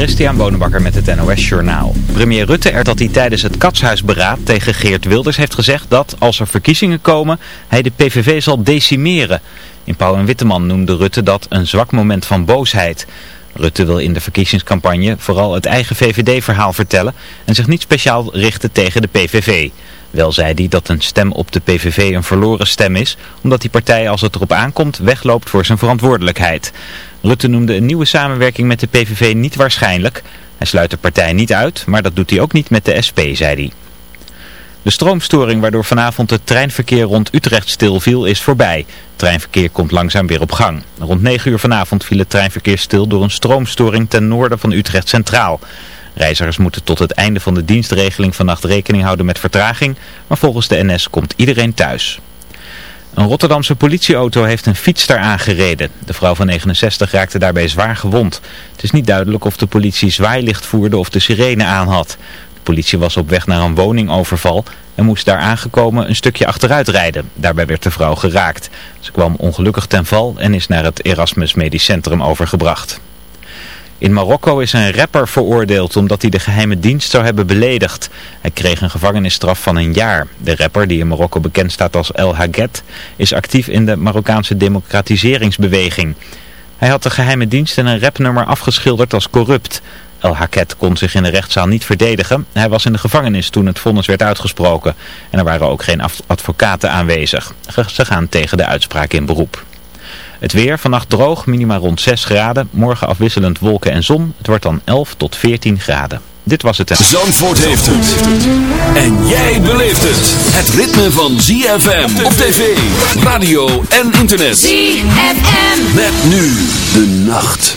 Christian Bonenbakker met het NOS Journaal. Premier Rutte er dat hij tijdens het katshuisberaad tegen Geert Wilders heeft gezegd dat, als er verkiezingen komen, hij de PVV zal decimeren. In Pauw en Witteman noemde Rutte dat een zwak moment van boosheid. Rutte wil in de verkiezingscampagne vooral het eigen VVD-verhaal vertellen en zich niet speciaal richten tegen de PVV. Wel zei hij dat een stem op de PVV een verloren stem is, omdat die partij als het erop aankomt wegloopt voor zijn verantwoordelijkheid. Rutte noemde een nieuwe samenwerking met de PVV niet waarschijnlijk. Hij sluit de partij niet uit, maar dat doet hij ook niet met de SP, zei hij. De stroomstoring waardoor vanavond het treinverkeer rond Utrecht stilviel is voorbij. Treinverkeer komt langzaam weer op gang. Rond 9 uur vanavond viel het treinverkeer stil door een stroomstoring ten noorden van Utrecht Centraal. Reizigers moeten tot het einde van de dienstregeling vannacht rekening houden met vertraging, maar volgens de NS komt iedereen thuis. Een Rotterdamse politieauto heeft een fiets daar aangereden. De vrouw van 69 raakte daarbij zwaar gewond. Het is niet duidelijk of de politie zwaailicht voerde of de sirene aan had. De politie was op weg naar een woningoverval en moest daar aangekomen een stukje achteruit rijden. Daarbij werd de vrouw geraakt. Ze kwam ongelukkig ten val en is naar het Erasmus Medisch Centrum overgebracht. In Marokko is een rapper veroordeeld omdat hij de geheime dienst zou hebben beledigd. Hij kreeg een gevangenisstraf van een jaar. De rapper, die in Marokko bekend staat als El Haget, is actief in de Marokkaanse democratiseringsbeweging. Hij had de geheime dienst in een rapnummer afgeschilderd als corrupt. El Haket kon zich in de rechtszaal niet verdedigen. Hij was in de gevangenis toen het vonnis werd uitgesproken. En er waren ook geen advocaten aanwezig. Ze gaan tegen de uitspraak in beroep. Het weer, vannacht droog, minima rond 6 graden. Morgen afwisselend wolken en zon. Het wordt dan 11 tot 14 graden. Dit was het. Zandvoort heeft het. En jij beleeft het. Het ritme van ZFM op tv, radio en internet. ZFM. Met nu de nacht.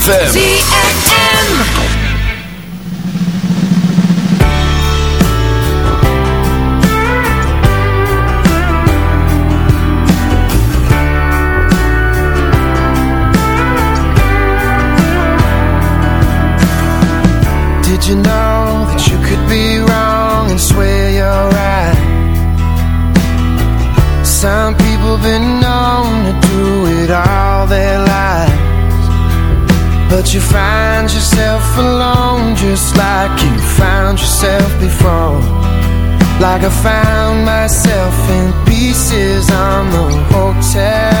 ZFM. just like you found yourself before. Like I found myself in pieces on the hotel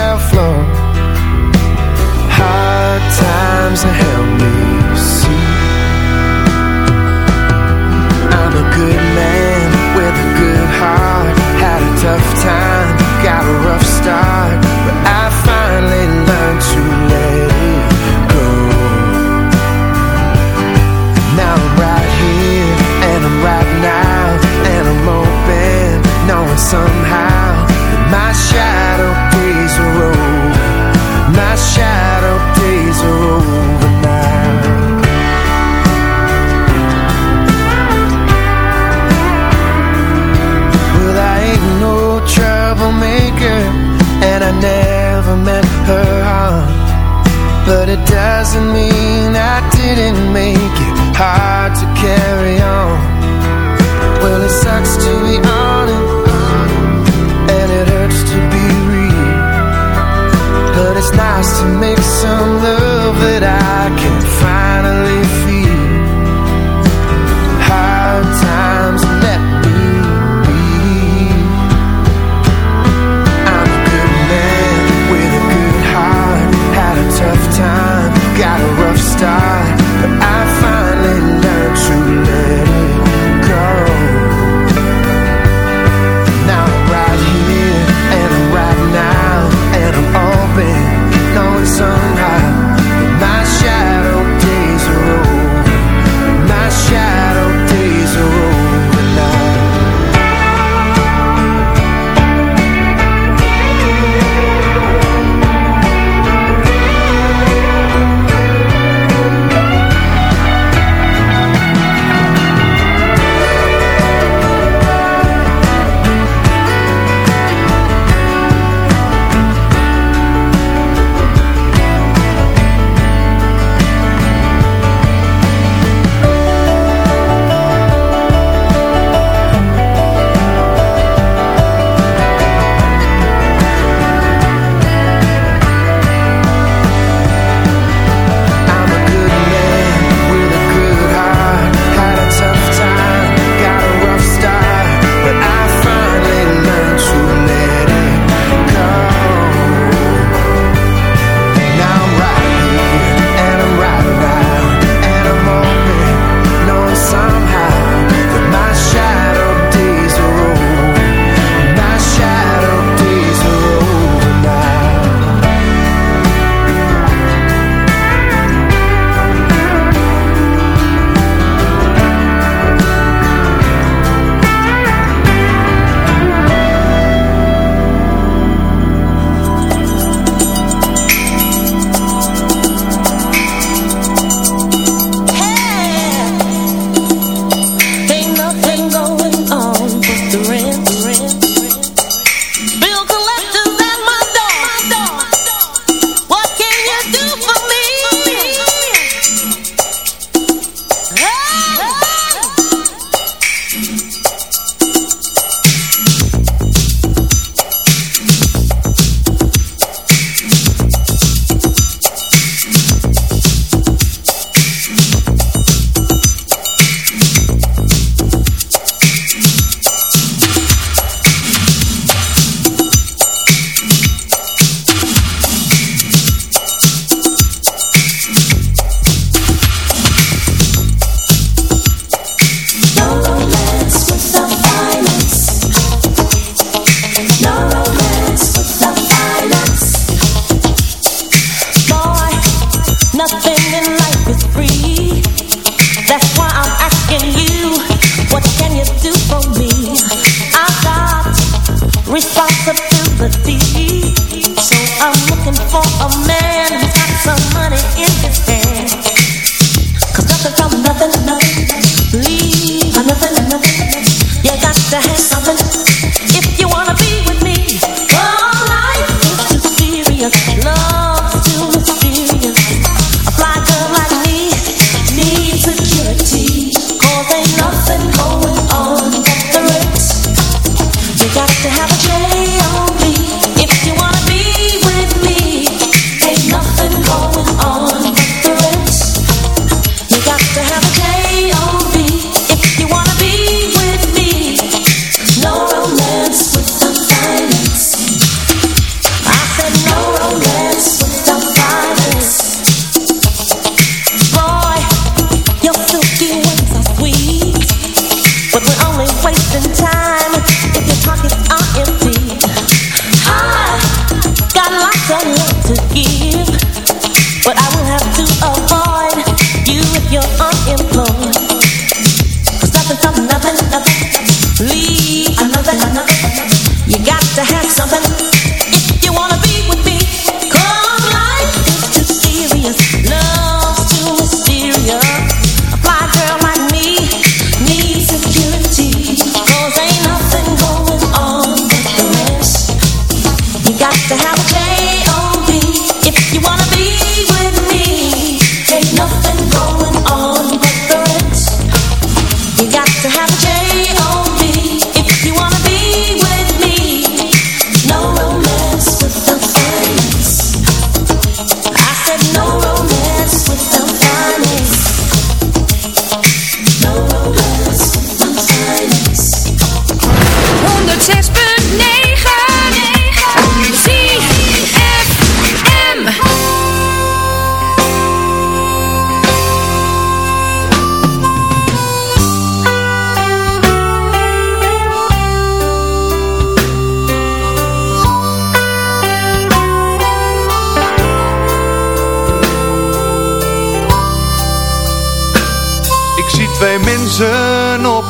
I'm looking for a man.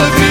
ben mezelf niet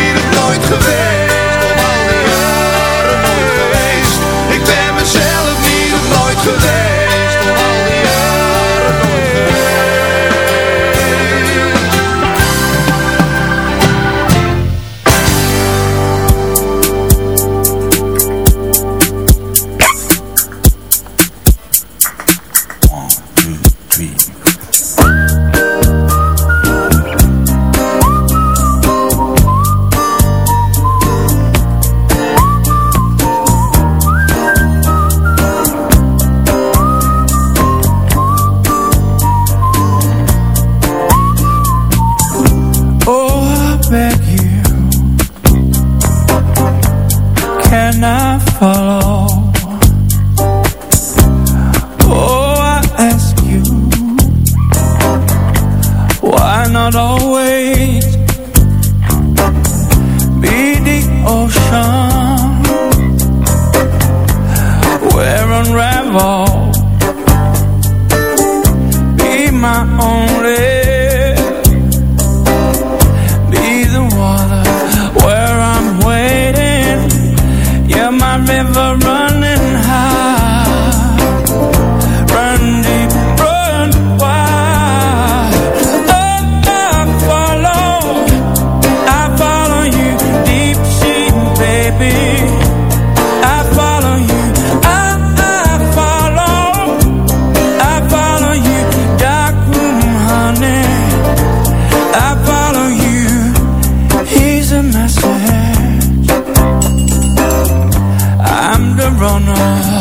runner.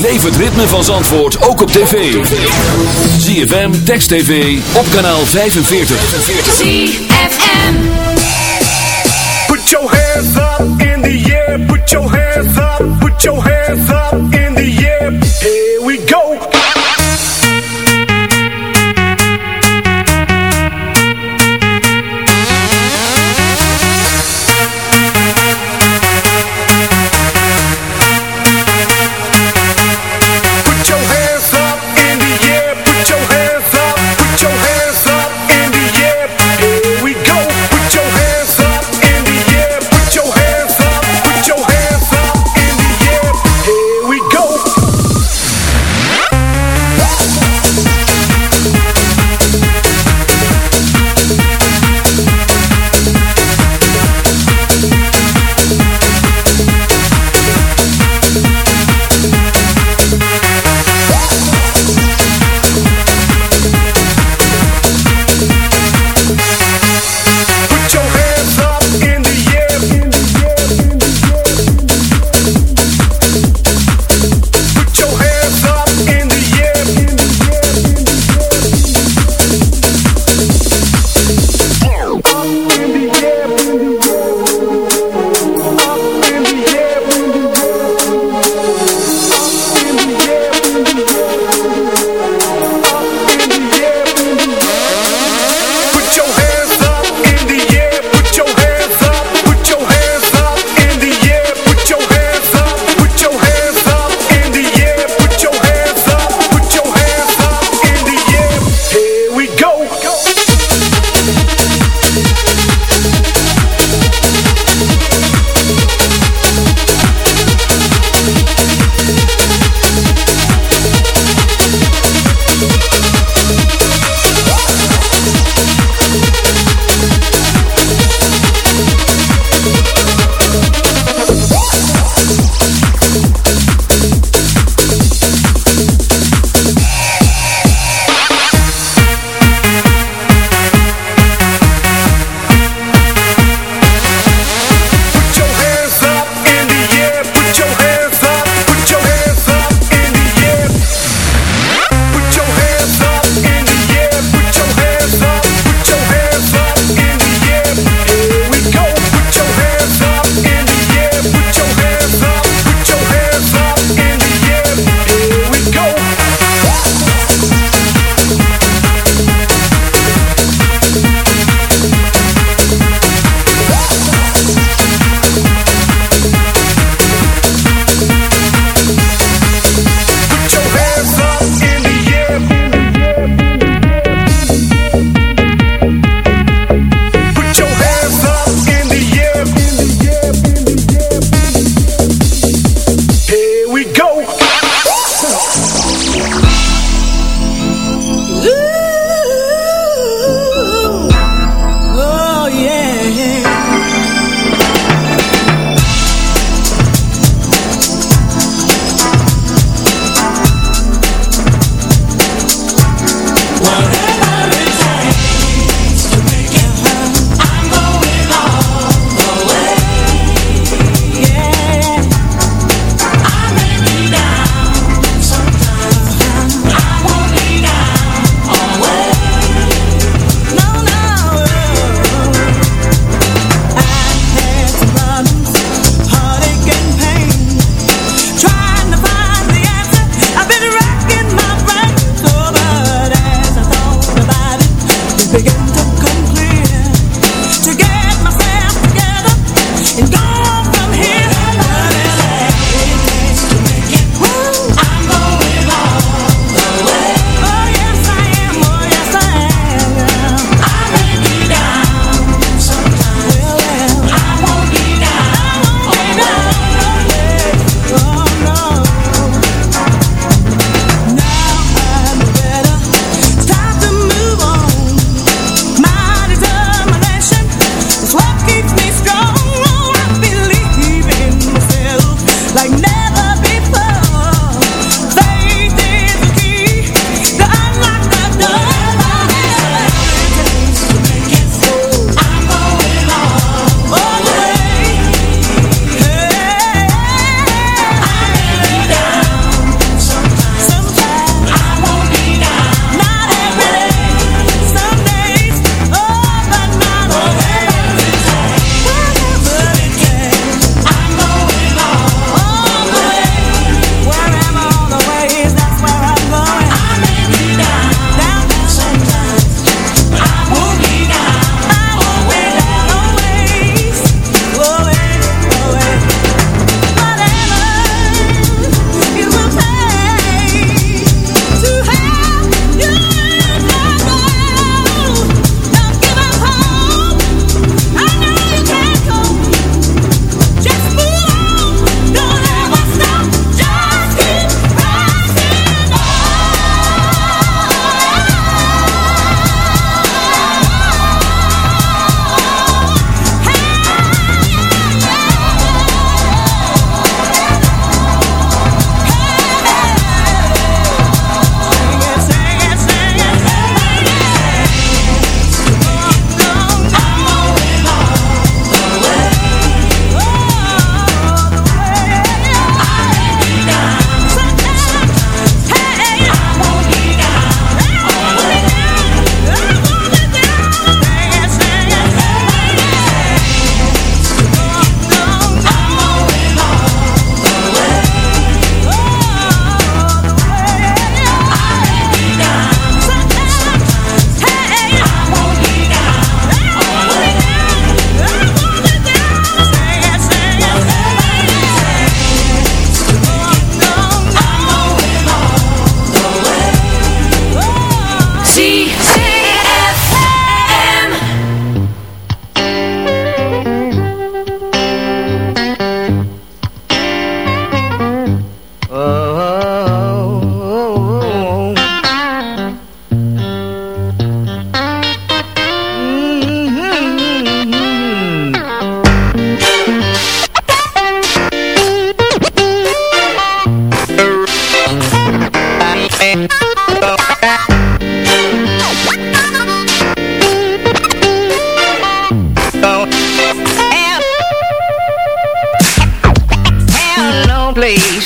Beleef het ritme van Zandvoort ook op tv. ZFM, Text TV, op kanaal 45. ZFM Put your hands up in the air, put your hands up, put your hands up in the air. Here we go.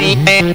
I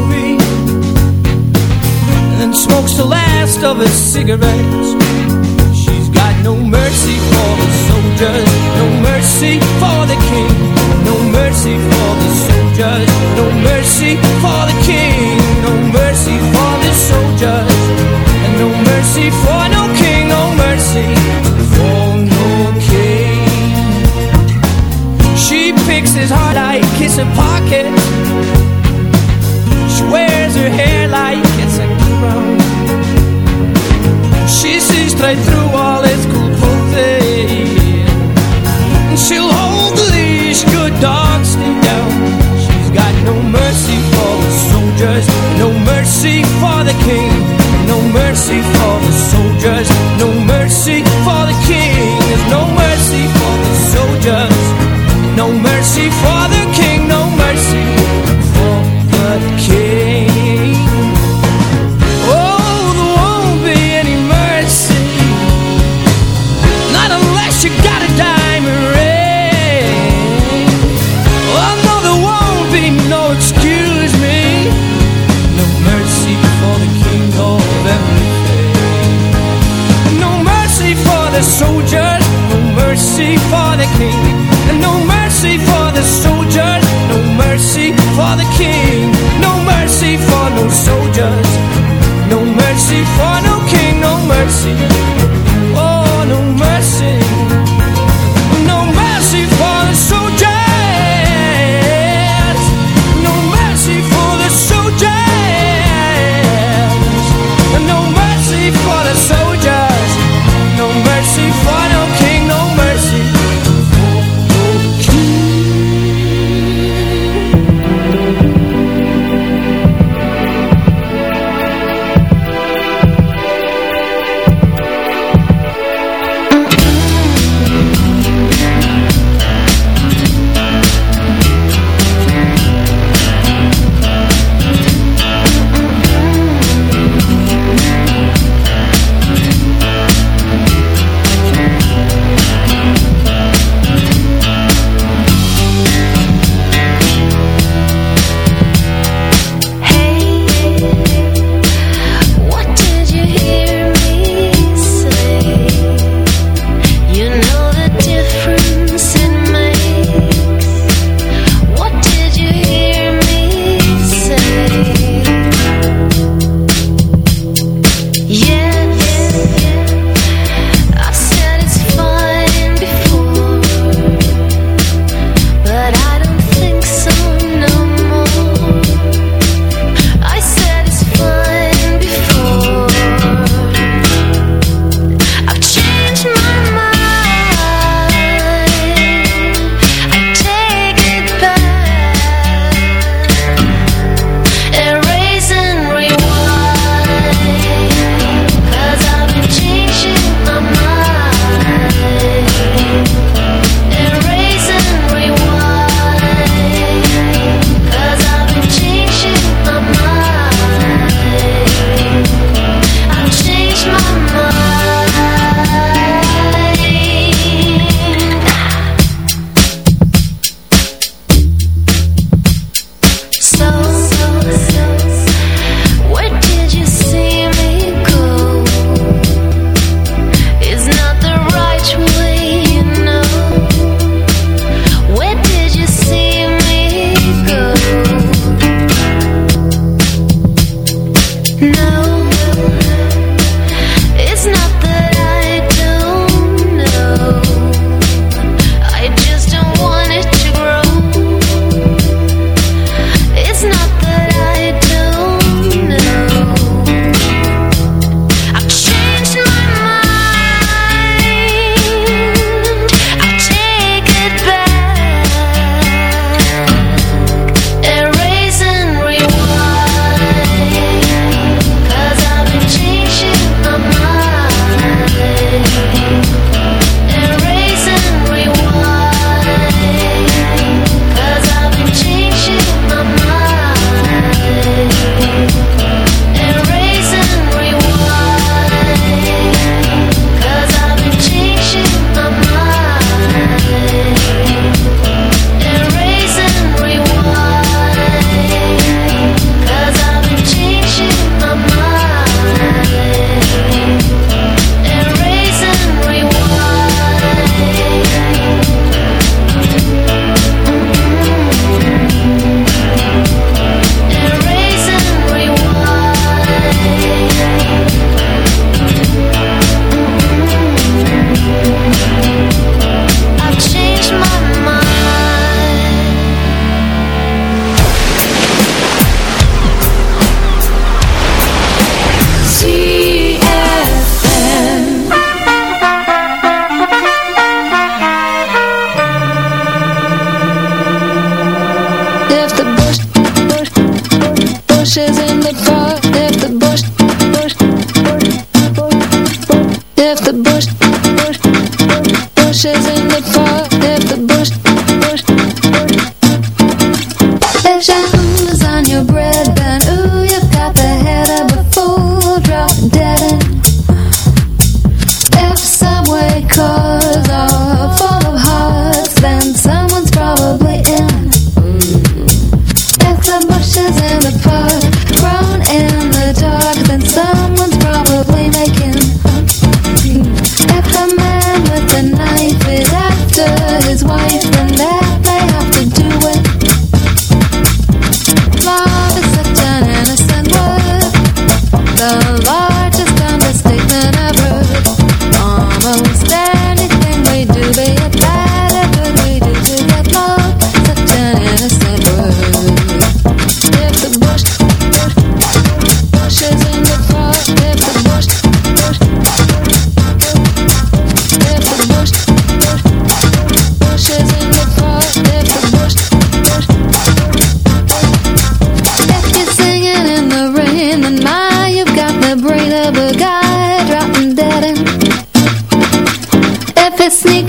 smokes the last of his cigarettes. She's got no mercy for the soldiers, no mercy for the king, no mercy for the soldiers, no mercy for the king, no mercy for the soldiers, and no mercy for no king, no mercy for no king. She picks his heart, I kiss her pocket. through all. And she'll hold the leash, good stay down. She's got no mercy for the soldiers, no mercy for the king, no mercy for the soldiers, no mercy for the king.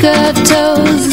Ik heb het